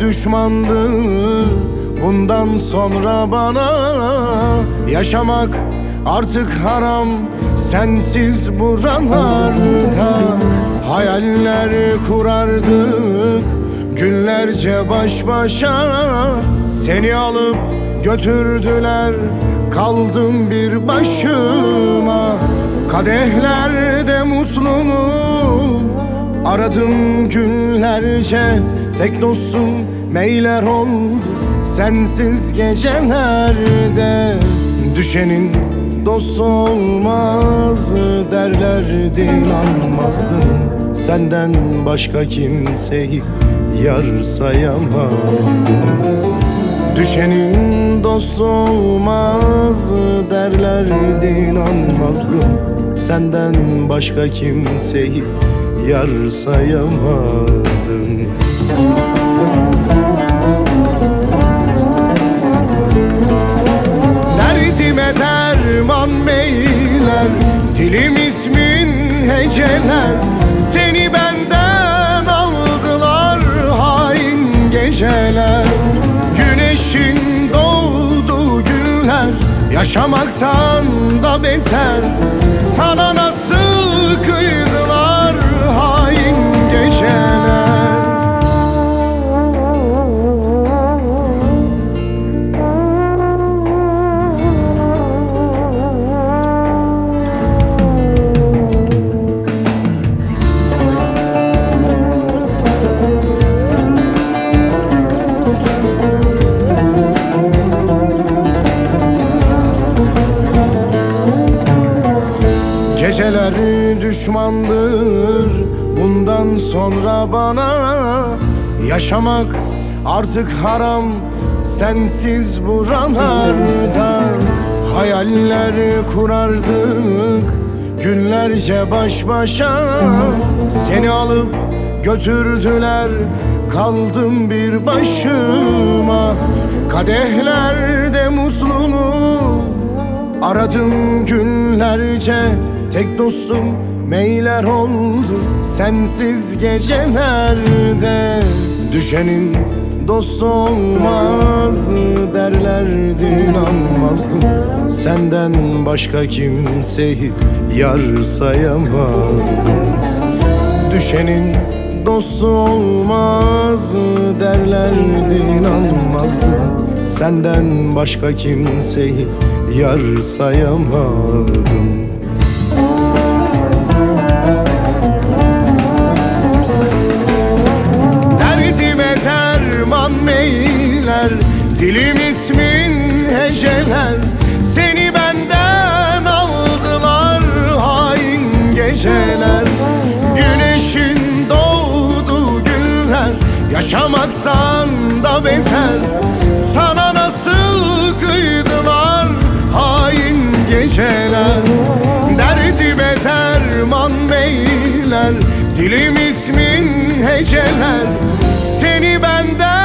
düşmandır Bundan sonra bana Yaşamak artık haram. Sensiz buralarda Hayaller kurardık. Günlerce baş başa Seni alıp götürdüler. Kaldım bir başıma Kadehlerde mutluluğu Aradım günlerce Tek dostum meyler oldu Sensiz gecelerde. Düşenin dost olmaz Derlerdi inanmazdım. Senden başka kimseyi yar sayamadım Düşenin dost olmaz derlerdi inanmazdım. Senden başka kimseyi yar sayamadım Derdime derman beyler Dilim ismin heceler. Seni benden aldılar hain geceler. Güneşin doğduğu günler Yaşamaktan da beter. Sana nasıl Geceler düşmandır. Bundan sonra bana Yaşamak artık haram. Sensiz buralarda Hayaller kurardık. Günlerce baş başa Seni alıp götürdüler. Kaldım bir başıma. Kadehlerde mutluluğu Aradım günlerce tek dostum meyler oldu. Sensiz gecelerde düşenin dostu olmaz Derlerdi inanmazdım. Senden başka kimseyi yar sayamadım Düşenin dostu olmaz derlerdi inanmazdım. Senden başka kimseyi yar sayamadım Yaşamaktan da beter Sana nasıl kıydılar hain geceler? Derdime derman beyler Dilim ismin heceler. Seni benden